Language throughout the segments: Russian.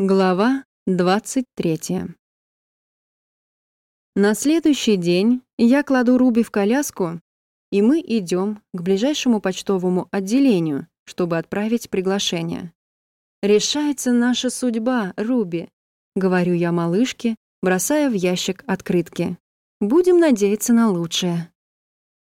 Глава 23. На следующий день я кладу Руби в коляску, и мы идем к ближайшему почтовому отделению, чтобы отправить приглашение. «Решается наша судьба, Руби», — говорю я малышке, бросая в ящик открытки. «Будем надеяться на лучшее».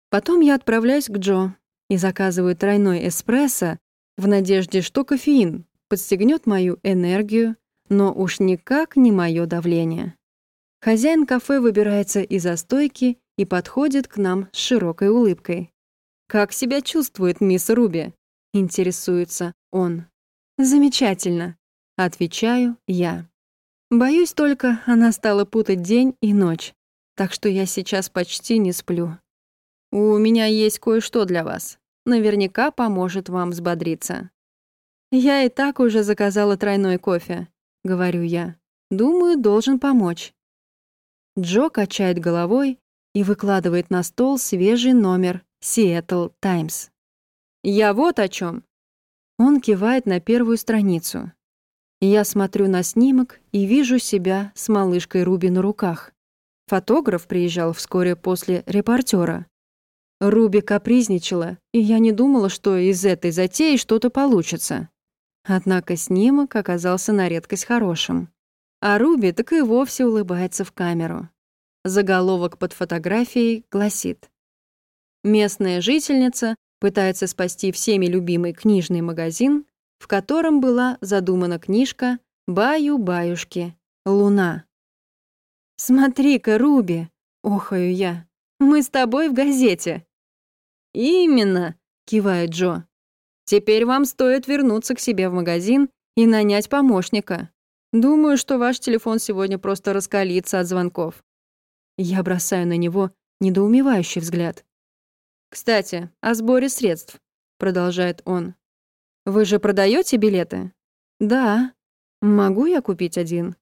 Потом я отправляюсь к Джо и заказываю тройной эспрессо в надежде, что кофеин подстегнет мою энергию, но уж никак не мое давление. Хозяин кафе выбирается из-за стойки и подходит к нам с широкой улыбкой. «Как себя чувствует мисс Руби?» — интересуется он. «Замечательно», — отвечаю я. Боюсь только, она стала путать день и ночь, так что я сейчас почти не сплю. У меня есть кое-что для вас. Наверняка поможет вам взбодриться. «Я и так уже заказала тройной кофе», — говорю я. «Думаю, должен помочь». Джо качает головой и выкладывает на стол свежий номер Seattle Times. «Я вот о чем. Он кивает на первую страницу. Я смотрю на снимок и вижу себя с малышкой Руби на руках. Фотограф приезжал вскоре после репортера. Руби капризничала, и я не думала, что из этой затеи что-то получится. Однако снимок оказался на редкость хорошим. А Руби так и вовсе улыбается в камеру. Заголовок под фотографией гласит «Местная жительница пытается спасти всеми любимый книжный магазин, в котором была задумана книжка «Баю-баюшки. Луна». «Смотри-ка, Руби!» — охаю я. «Мы с тобой в газете». «Именно!» — кивает Джо. Теперь вам стоит вернуться к себе в магазин и нанять помощника. Думаю, что ваш телефон сегодня просто раскалится от звонков. Я бросаю на него недоумевающий взгляд. «Кстати, о сборе средств», — продолжает он. «Вы же продаете билеты?» «Да. Могу я купить один?»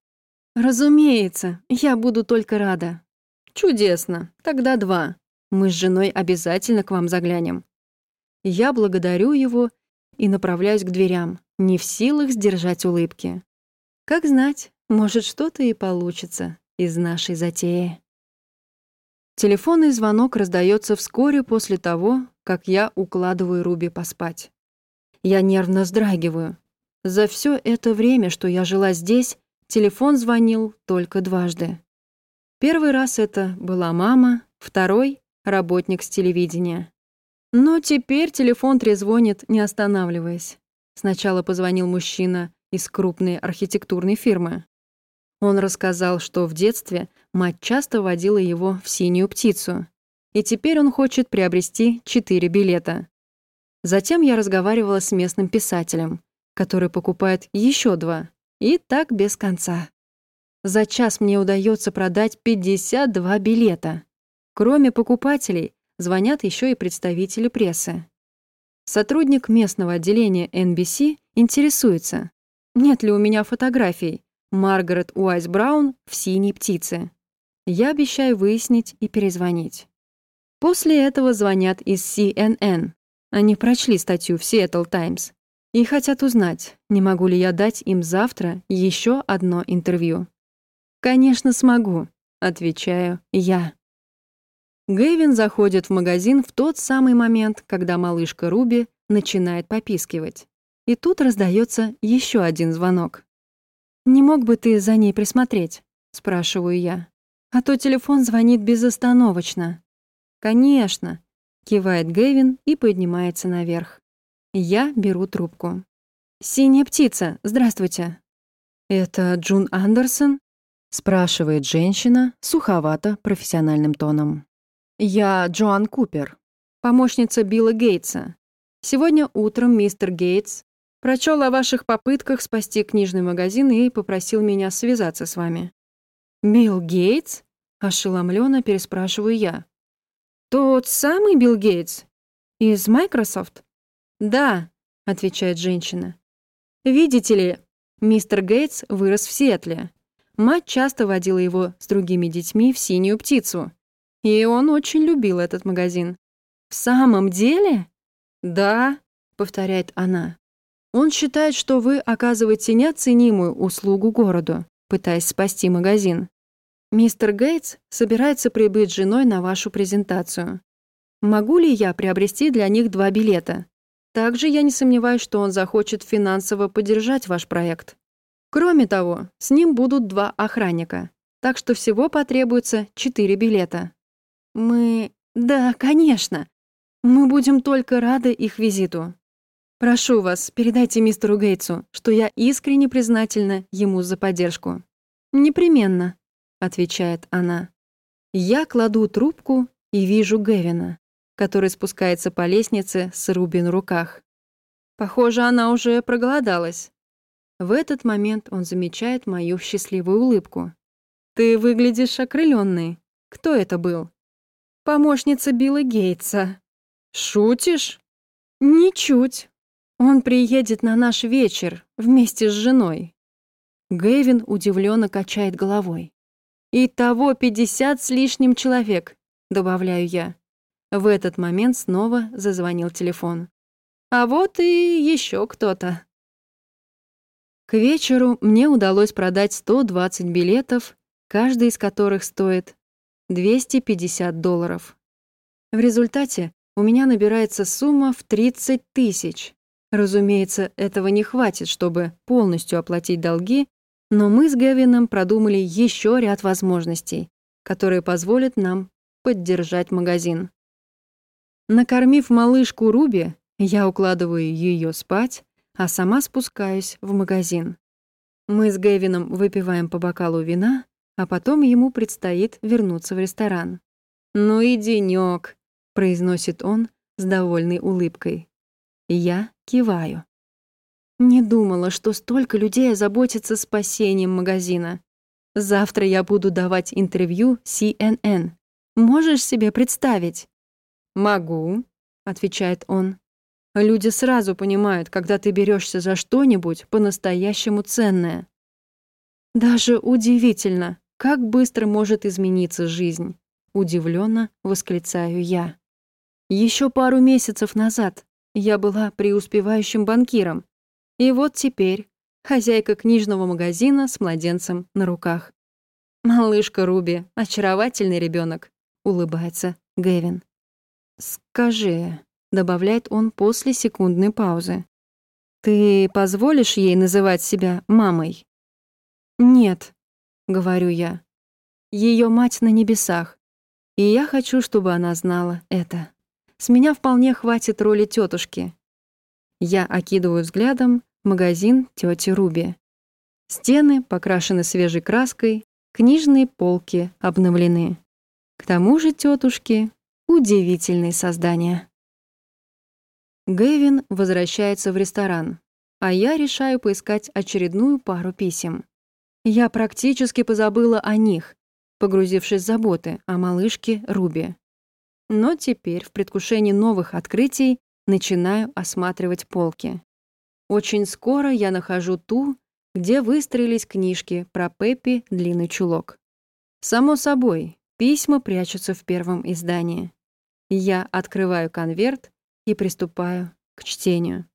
«Разумеется, я буду только рада». «Чудесно. Тогда два. Мы с женой обязательно к вам заглянем. Я благодарю его и направляюсь к дверям, не в силах сдержать улыбки. Как знать, может, что-то и получится из нашей затеи. Телефонный звонок раздается вскоре после того, как я укладываю Руби поспать. Я нервно вздрагиваю. За все это время, что я жила здесь, телефон звонил только дважды. Первый раз это была мама, второй — работник с телевидения. Но теперь телефон трезвонит, не останавливаясь. Сначала позвонил мужчина из крупной архитектурной фирмы. Он рассказал, что в детстве мать часто водила его в «Синюю птицу», и теперь он хочет приобрести четыре билета. Затем я разговаривала с местным писателем, который покупает еще два, и так без конца. За час мне удается продать 52 билета. Кроме покупателей, звонят еще и представители прессы. Сотрудник местного отделения NBC интересуется, нет ли у меня фотографий Маргарет Уайс Браун в «Синей птице». Я обещаю выяснить и перезвонить. После этого звонят из CNN. Они прочли статью в Seattle Times и хотят узнать, не могу ли я дать им завтра еще одно интервью. «Конечно, смогу», — отвечаю я. Гэвин заходит в магазин в тот самый момент, когда малышка Руби начинает попискивать. И тут раздается еще один звонок. «Не мог бы ты за ней присмотреть?» — спрашиваю я. «А то телефон звонит безостановочно». «Конечно», — кивает Гэвин и поднимается наверх. Я беру трубку. «Синяя птица, здравствуйте». «Это Джун Андерсон?» — спрашивает женщина суховато профессиональным тоном. «Я Джоан Купер, помощница Билла Гейтса. Сегодня утром мистер Гейтс прочел о ваших попытках спасти книжный магазин и попросил меня связаться с вами». «Билл Гейтс?» — ошеломленно переспрашиваю я. «Тот самый Билл Гейтс? Из Microsoft?» «Да», — отвечает женщина. «Видите ли, мистер Гейтс вырос в Сиэтле. Мать часто водила его с другими детьми в «Синюю птицу». И он очень любил этот магазин. «В самом деле?» «Да», — повторяет она. Он считает, что вы оказываете неоценимую услугу городу, пытаясь спасти магазин. Мистер Гейтс собирается прибыть с женой на вашу презентацию. Могу ли я приобрести для них два билета? Также я не сомневаюсь, что он захочет финансово поддержать ваш проект. Кроме того, с ним будут два охранника, так что всего потребуется четыре билета. Мы... Да, конечно. Мы будем только рады их визиту. Прошу вас, передайте мистеру Гейтсу, что я искренне признательна ему за поддержку. Непременно отвечает она. Я кладу трубку и вижу Гевина, который спускается по лестнице с Руби на руках. Похоже, она уже проголодалась. В этот момент он замечает мою счастливую улыбку. «Ты выглядишь окрылённой. Кто это был?» «Помощница Билла Гейтса». «Шутишь?» «Ничуть. Он приедет на наш вечер вместе с женой». Гэвин удивленно качает головой. И того пятьдесят с лишним человек, добавляю я. В этот момент снова зазвонил телефон. А вот и еще кто-то. К вечеру мне удалось продать 120 билетов, каждый из которых стоит 250 долларов. В результате у меня набирается сумма в 30 тысяч. Разумеется, этого не хватит, чтобы полностью оплатить долги но мы с Гевином продумали еще ряд возможностей, которые позволят нам поддержать магазин. Накормив малышку Руби, я укладываю ее спать, а сама спускаюсь в магазин. Мы с Гевином выпиваем по бокалу вина, а потом ему предстоит вернуться в ресторан. «Ну и денёк», — произносит он с довольной улыбкой. Я киваю. Не думала, что столько людей озаботится спасением магазина. Завтра я буду давать интервью CNN. Можешь себе представить? Могу, отвечает он. Люди сразу понимают, когда ты берешься за что-нибудь по-настоящему ценное. Даже удивительно, как быстро может измениться жизнь. Удивленно восклицаю я. Еще пару месяцев назад я была преуспевающим банкиром, и вот теперь хозяйка книжного магазина с младенцем на руках. «Малышка Руби, очаровательный ребенок, улыбается Гэвин. «Скажи», — добавляет он после секундной паузы, «ты позволишь ей называть себя мамой?» «Нет», — говорю я. Ее мать на небесах, и я хочу, чтобы она знала это. С меня вполне хватит роли тетушки. Я окидываю взглядом магазин тети Руби. Стены покрашены свежей краской, книжные полки обновлены. К тому же тетушки удивительные создания. Гэвин возвращается в ресторан, а я решаю поискать очередную пару писем. Я практически позабыла о них, погрузившись в заботы о малышке Руби. Но теперь, в предвкушении новых открытий, начинаю осматривать полки. Очень скоро я нахожу ту, где выстроились книжки про Пеппи «Длинный чулок». Само собой, письма прячутся в первом издании. Я открываю конверт и приступаю к чтению.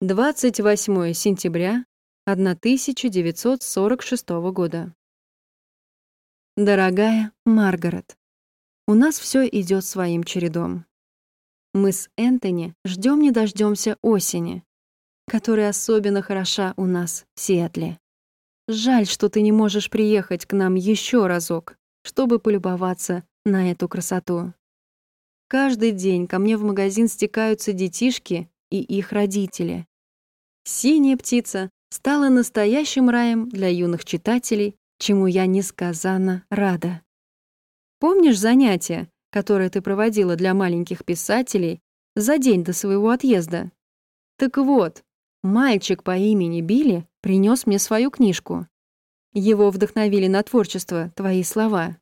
28 сентября 1946 года. Дорогая Маргарет, у нас все идет своим чередом. Мы с Энтони ждем не дождемся осени, которая особенно хороша у нас в Сиэтле. Жаль, что ты не можешь приехать к нам еще разок, чтобы полюбоваться на эту красоту. Каждый день ко мне в магазин стекаются детишки и их родители. «Синяя птица» стала настоящим раем для юных читателей, чему я несказанно рада. Помнишь занятия, которое ты проводила для маленьких писателей за день до своего отъезда. Так вот, мальчик по имени Билли принес мне свою книжку. Его вдохновили на творчество твои слова.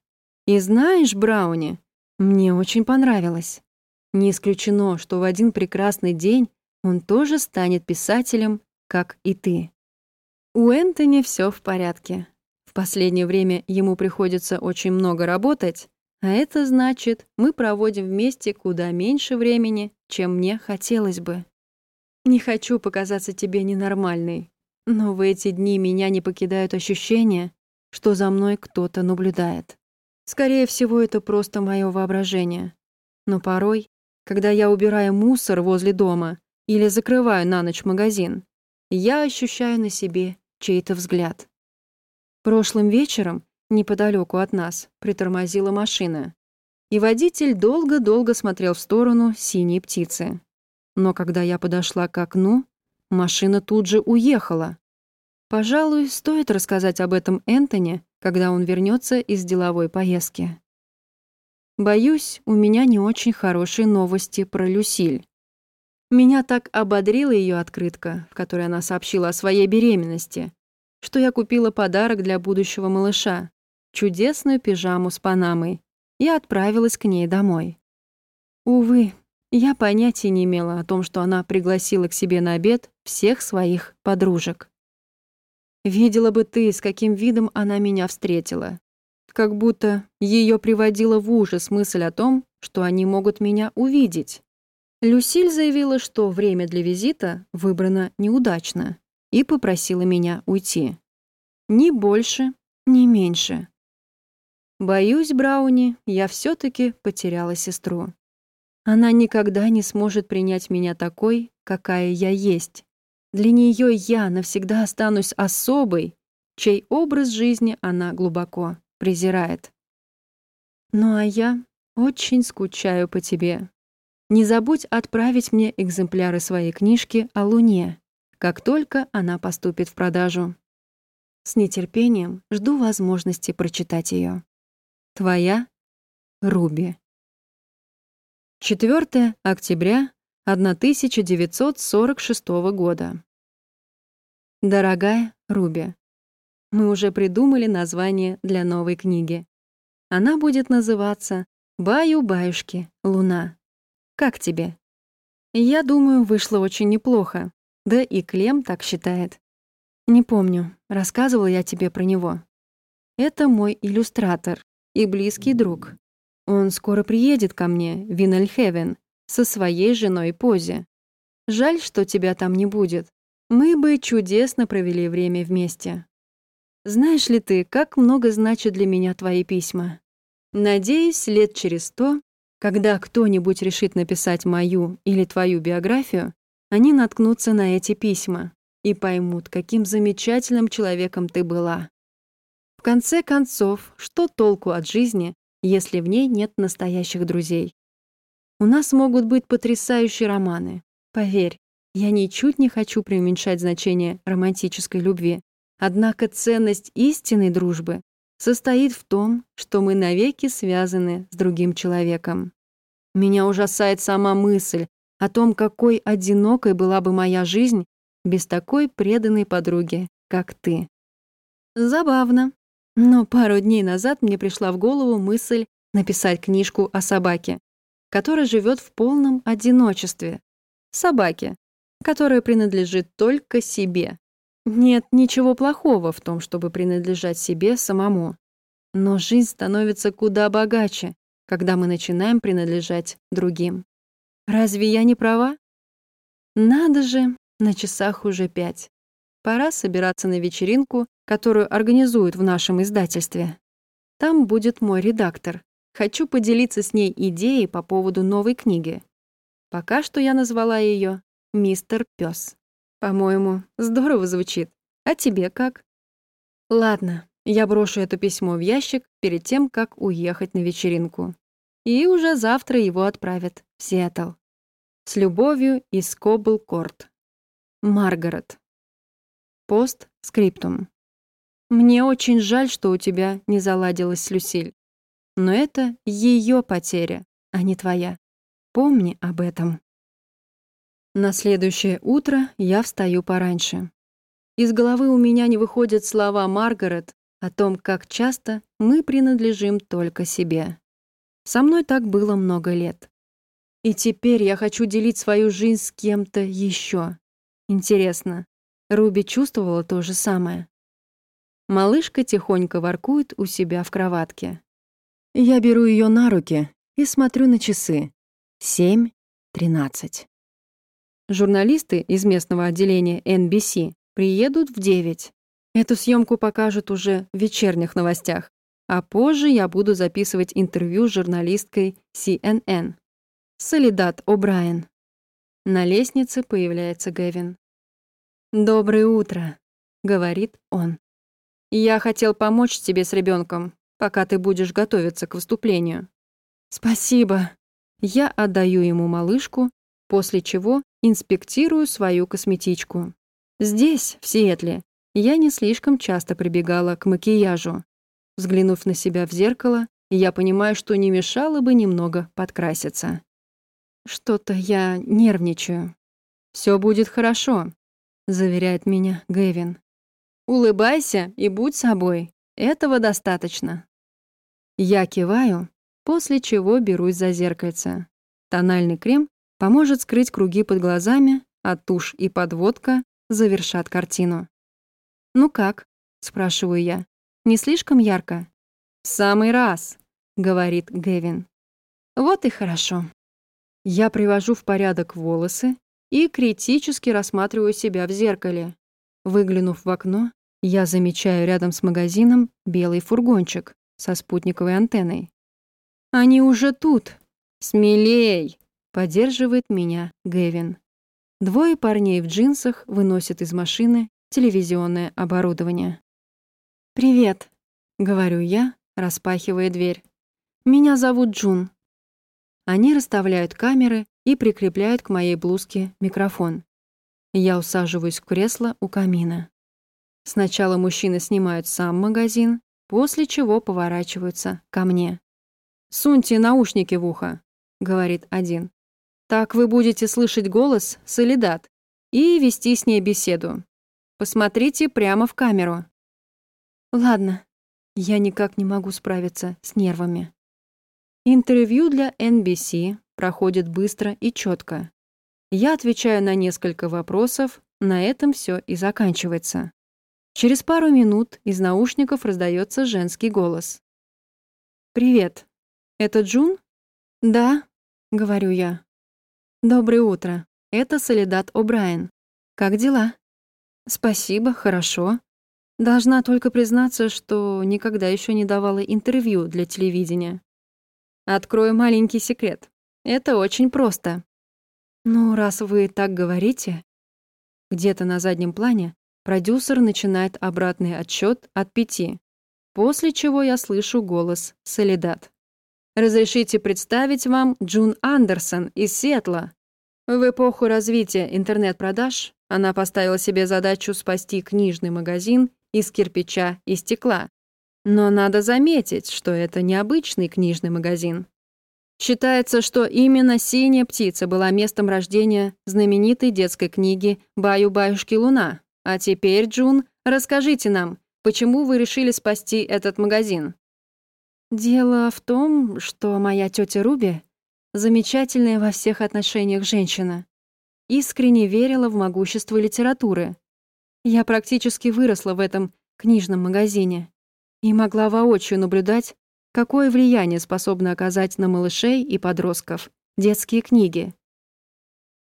И знаешь, Брауни, мне очень понравилось. Не исключено, что в один прекрасный день он тоже станет писателем, как и ты. У Энтони все в порядке. В последнее время ему приходится очень много работать, а это значит, мы проводим вместе куда меньше времени, чем мне хотелось бы. Не хочу показаться тебе ненормальной, но в эти дни меня не покидают ощущения, что за мной кто-то наблюдает. Скорее всего, это просто мое воображение. Но порой, когда я убираю мусор возле дома или закрываю на ночь магазин, я ощущаю на себе чей-то взгляд. Прошлым вечером, неподалеку от нас, притормозила машина, и водитель долго-долго смотрел в сторону синей птицы. Но когда я подошла к окну, машина тут же уехала. Пожалуй, стоит рассказать об этом Энтони, когда он вернется из деловой поездки. Боюсь, у меня не очень хорошие новости про Люсиль. Меня так ободрила ее открытка, в которой она сообщила о своей беременности, что я купила подарок для будущего малыша — чудесную пижаму с панамой, и отправилась к ней домой. Увы, я понятия не имела о том, что она пригласила к себе на обед всех своих подружек. Видела бы ты, с каким видом она меня встретила. Как будто ее приводила в ужас мысль о том, что они могут меня увидеть. Люсиль заявила, что время для визита выбрано неудачно, и попросила меня уйти. Ни больше, ни меньше. Боюсь, Брауни, я все таки потеряла сестру. Она никогда не сможет принять меня такой, какая я есть. Для нее я навсегда останусь особой, чей образ жизни она глубоко презирает. Ну а я очень скучаю по тебе. Не забудь отправить мне экземпляры своей книжки о Луне, как только она поступит в продажу. С нетерпением жду возможности прочитать ее. Твоя Руби. 4 октября 1946 года. Дорогая Руби, мы уже придумали название для новой книги. Она будет называться «Баю-баюшки. Луна». Как тебе? Я думаю, вышло очень неплохо. Да и Клем так считает. Не помню, рассказывал я тебе про него. Это мой иллюстратор и близкий друг. Он скоро приедет ко мне в Винельхевен со своей женой Пози. Жаль, что тебя там не будет. Мы бы чудесно провели время вместе. Знаешь ли ты, как много значат для меня твои письма? Надеюсь, лет через сто, когда кто-нибудь решит написать мою или твою биографию, они наткнутся на эти письма и поймут, каким замечательным человеком ты была. В конце концов, что толку от жизни, если в ней нет настоящих друзей? У нас могут быть потрясающие романы. Поверь, я ничуть не хочу преуменьшать значение романтической любви. Однако ценность истинной дружбы состоит в том, что мы навеки связаны с другим человеком. Меня ужасает сама мысль о том, какой одинокой была бы моя жизнь без такой преданной подруги, как ты. Забавно. Но пару дней назад мне пришла в голову мысль написать книжку о собаке, которая живет в полном одиночестве. Собаке, которая принадлежит только себе. Нет ничего плохого в том, чтобы принадлежать себе самому. Но жизнь становится куда богаче, когда мы начинаем принадлежать другим. Разве я не права? Надо же, на часах уже пять. Пора собираться на вечеринку, которую организуют в нашем издательстве. Там будет мой редактор. Хочу поделиться с ней идеей по поводу новой книги. Пока что я назвала ее «Мистер Пёс». По-моему, здорово звучит. А тебе как? Ладно, я брошу это письмо в ящик перед тем, как уехать на вечеринку. И уже завтра его отправят в Сиэтл. С любовью из Кобл-Корт. Маргарет. Пост скриптум. Мне очень жаль, что у тебя не заладилась с Люсиль. Но это ее потеря, а не твоя. Помни об этом. На следующее утро я встаю пораньше. Из головы у меня не выходят слова Маргарет о том, как часто мы принадлежим только себе. Со мной так было много лет. И теперь я хочу делить свою жизнь с кем-то еще. Интересно, Руби чувствовала то же самое? Малышка тихонько воркует у себя в кроватке. Я беру ее на руки и смотрю на часы. Семь тринадцать. Журналисты из местного отделения NBC приедут в 9. Эту съемку покажут уже в вечерних новостях, а позже я буду записывать интервью с журналисткой CNN. Солидат О'Брайен. На лестнице появляется Гэвин. «Доброе утро», — говорит он. «Я хотел помочь тебе с ребенком, пока ты будешь готовиться к выступлению». «Спасибо». Я отдаю ему малышку, после чего инспектирую свою косметичку. Здесь, в Сиэтле, я не слишком часто прибегала к макияжу. Взглянув на себя в зеркало, я понимаю, что не мешало бы немного подкраситься. Что-то я нервничаю. Все будет хорошо», — заверяет меня Гэвин. «Улыбайся и будь собой. Этого достаточно». Я киваю, после чего берусь за зеркальце. Тональный крем поможет скрыть круги под глазами, а тушь и подводка завершат картину. «Ну как?» — спрашиваю я. «Не слишком ярко?» самый раз», — говорит Гэвин. «Вот и хорошо». Я привожу в порядок волосы и критически рассматриваю себя в зеркале. Выглянув в окно, я замечаю рядом с магазином белый фургончик со спутниковой антенной. «Они уже тут! Смелей!» — поддерживает меня Гэвин. Двое парней в джинсах выносят из машины телевизионное оборудование. «Привет», — говорю я, распахивая дверь. «Меня зовут Джун». Они расставляют камеры и прикрепляют к моей блузке микрофон. Я усаживаюсь в кресло у камина. Сначала мужчины снимают сам магазин, после чего поворачиваются ко мне. «Суньте наушники в ухо», — говорит один. «Так вы будете слышать голос Солидат и вести с ней беседу. Посмотрите прямо в камеру». «Ладно, я никак не могу справиться с нервами». Интервью для NBC проходит быстро и четко. Я отвечаю на несколько вопросов, на этом все и заканчивается. Через пару минут из наушников раздается женский голос. «Привет. Это Джун?» «Да», — говорю я. «Доброе утро. Это Солидат О'Брайен. Как дела?» «Спасибо, хорошо. Должна только признаться, что никогда еще не давала интервью для телевидения. Открою маленький секрет. Это очень просто. Ну, раз вы так говорите... Где-то на заднем плане продюсер начинает обратный отсчет от пяти, после чего я слышу голос Солидат. «Разрешите представить вам Джун Андерсон из Сиэтла. В эпоху развития интернет-продаж она поставила себе задачу спасти книжный магазин из кирпича и стекла, но надо заметить, что это необычный книжный магазин. Считается, что именно «Синяя птица» была местом рождения знаменитой детской книги «Баю-баюшки луна». А теперь, Джун, расскажите нам, почему вы решили спасти этот магазин? Дело в том, что моя тетя Руби замечательная во всех отношениях женщина. Искренне верила в могущество литературы. Я практически выросла в этом книжном магазине и могла воочию наблюдать, какое влияние способны оказать на малышей и подростков детские книги.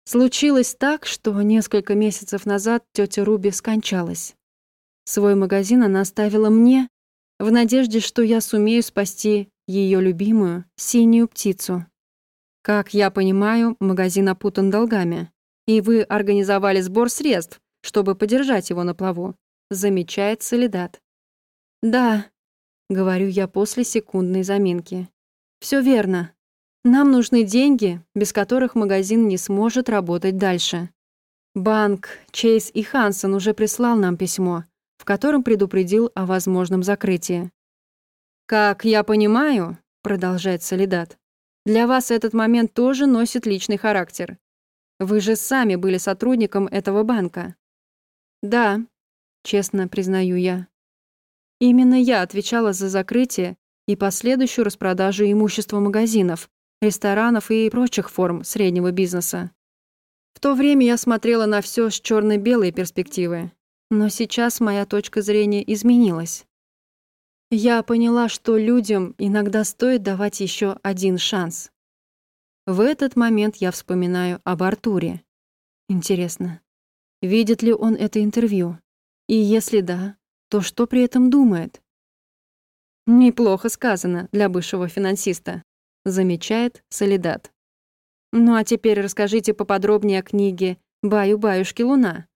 Случилось так, что несколько месяцев назад тетя Руби скончалась. Свой магазин она оставила мне, в надежде, что я сумею спасти ее любимую синюю птицу. Как я понимаю, магазин опутан долгами, и вы организовали сбор средств, чтобы подержать его на плаву, замечает Солидат. «Да», — говорю я после секундной заминки. Все верно. Нам нужны деньги, без которых магазин не сможет работать дальше. Банк, Чейз и Хансон уже прислал нам письмо, в котором предупредил о возможном закрытии. «Как я понимаю», — продолжает Солидат, «для вас этот момент тоже носит личный характер. Вы же сами были сотрудником этого банка». «Да», — честно признаю я. Именно я отвечала за закрытие и последующую распродажу имущества магазинов, ресторанов и прочих форм среднего бизнеса. В то время я смотрела на все с черно белой перспективы, но сейчас моя точка зрения изменилась. Я поняла, что людям иногда стоит давать еще один шанс. В этот момент я вспоминаю об Артуре. Интересно, видит ли он это интервью? И если да, то что при этом думает? Неплохо сказано для бывшего финансиста, замечает Солидат. Ну а теперь расскажите поподробнее о книге «Баю-баюшки Луна».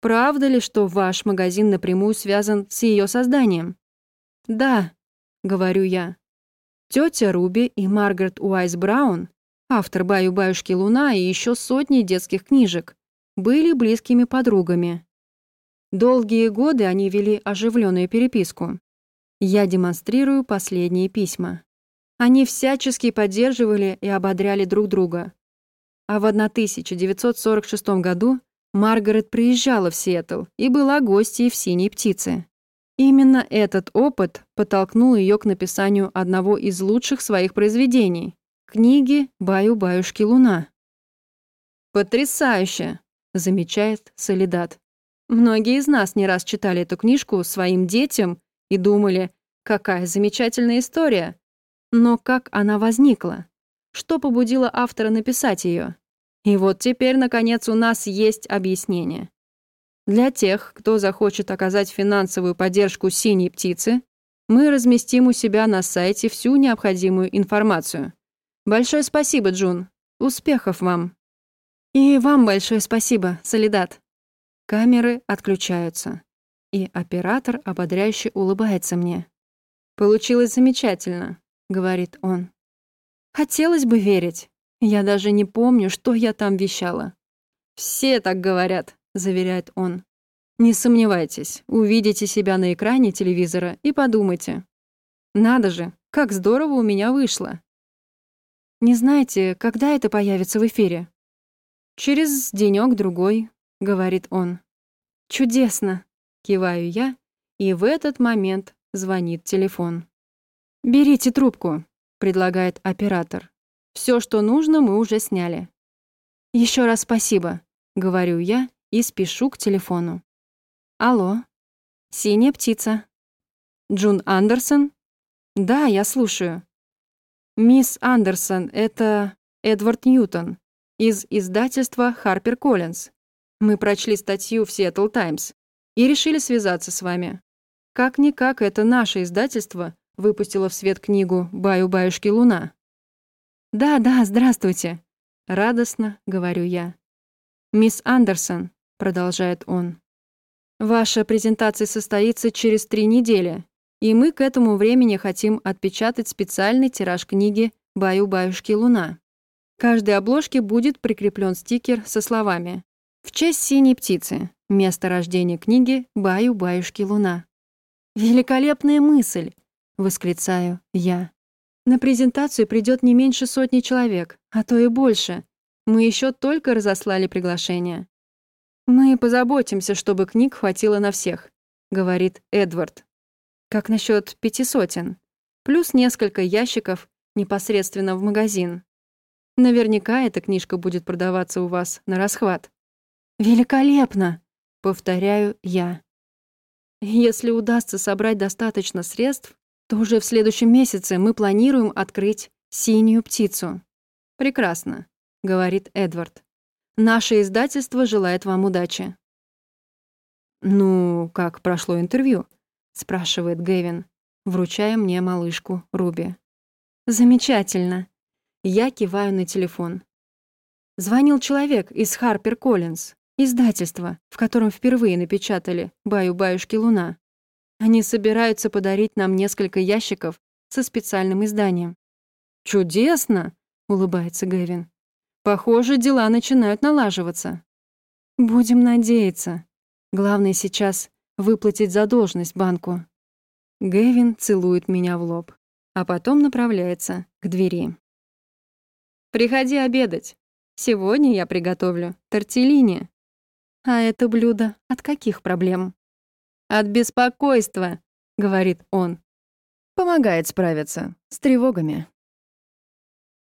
Правда ли, что ваш магазин напрямую связан с ее созданием? Да, говорю я. Тетя Руби и Маргарет Уайс Браун, автор «Баю-баюшки Луна» и еще сотни детских книжек, были близкими подругами. Долгие годы они вели оживленную переписку. Я демонстрирую последние письма. Они всячески поддерживали и ободряли друг друга. А в 1946 году Маргарет приезжала в Сиэтл и была гостьей в «Синей птице». Именно этот опыт подтолкнул ее к написанию одного из лучших своих произведений — книги «Баю-баюшки Луна». «Потрясающе!» — замечает Солидат. Многие из нас не раз читали эту книжку своим детям и думали, какая замечательная история. Но как она возникла? Что побудило автора написать ее? И вот теперь, наконец, у нас есть объяснение. Для тех, кто захочет оказать финансовую поддержку «Синей птицы», мы разместим у себя на сайте всю необходимую информацию. Большое спасибо, Джун. Успехов вам. И вам большое спасибо, Солидат. Камеры отключаются, и оператор ободряюще улыбается мне. «Получилось замечательно», — говорит он. Хотелось бы верить. Я даже не помню, что я там вещала. «Все так говорят», — заверяет он. «Не сомневайтесь, увидите себя на экране телевизора и подумайте. Надо же, как здорово у меня вышло». «Не знаете, когда это появится в эфире?» «Через денёк-другой», — говорит он. «Чудесно», — киваю я, и в этот момент звонит телефон. «Берите трубку», предлагает оператор. Все, что нужно, мы уже сняли. Еще раз спасибо, говорю я и спешу к телефону. Алло. Синяя птица. Джун Андерсон? Да, я слушаю. Мисс Андерсон, это Эдвард Ньютон из издательства Harper Collins. Мы прочли статью в Seattle Times и решили связаться с вами. Как-никак это наше издательство выпустила в свет книгу «Баю-баюшки луна». «Да, да, здравствуйте», — радостно говорю я. «Мисс Андерсон», — продолжает он, — «ваша презентация состоится через три недели, и мы к этому времени хотим отпечатать специальный тираж книги «Баю-баюшки луна». Каждой обложке будет прикреплен стикер со словами «В честь синей птицы. Место рождения книги «Баю-баюшки луна». Великолепная мысль! восклицаю я. На презентацию придет не меньше сотни человек, а то и больше. Мы еще только разослали приглашение. Мы позаботимся, чтобы книг хватило на всех, говорит Эдвард. Как насчет пяти сотен? Плюс несколько ящиков непосредственно в магазин. Наверняка эта книжка будет продаваться у вас на расхват. Великолепно, повторяю я. Если удастся собрать достаточно средств, то уже в следующем месяце мы планируем открыть «Синюю птицу». «Прекрасно», — говорит Эдвард. «Наше издательство желает вам удачи». «Ну, как прошло интервью?» — спрашивает Гэвин, вручая мне малышку Руби. «Замечательно». Я киваю на телефон. Звонил человек из Харпер Коллинз, издательства, в котором впервые напечатали «Баю-баюшки Луна». Они собираются подарить нам несколько ящиков со специальным изданием. «Чудесно!» — улыбается Гэвин. «Похоже, дела начинают налаживаться». «Будем надеяться. Главное сейчас выплатить задолженность банку». Гэвин целует меня в лоб, а потом направляется к двери. «Приходи обедать. Сегодня я приготовлю тортеллини». «А это блюдо от каких проблем?» От беспокойства, говорит он. Помогает справиться с тревогами.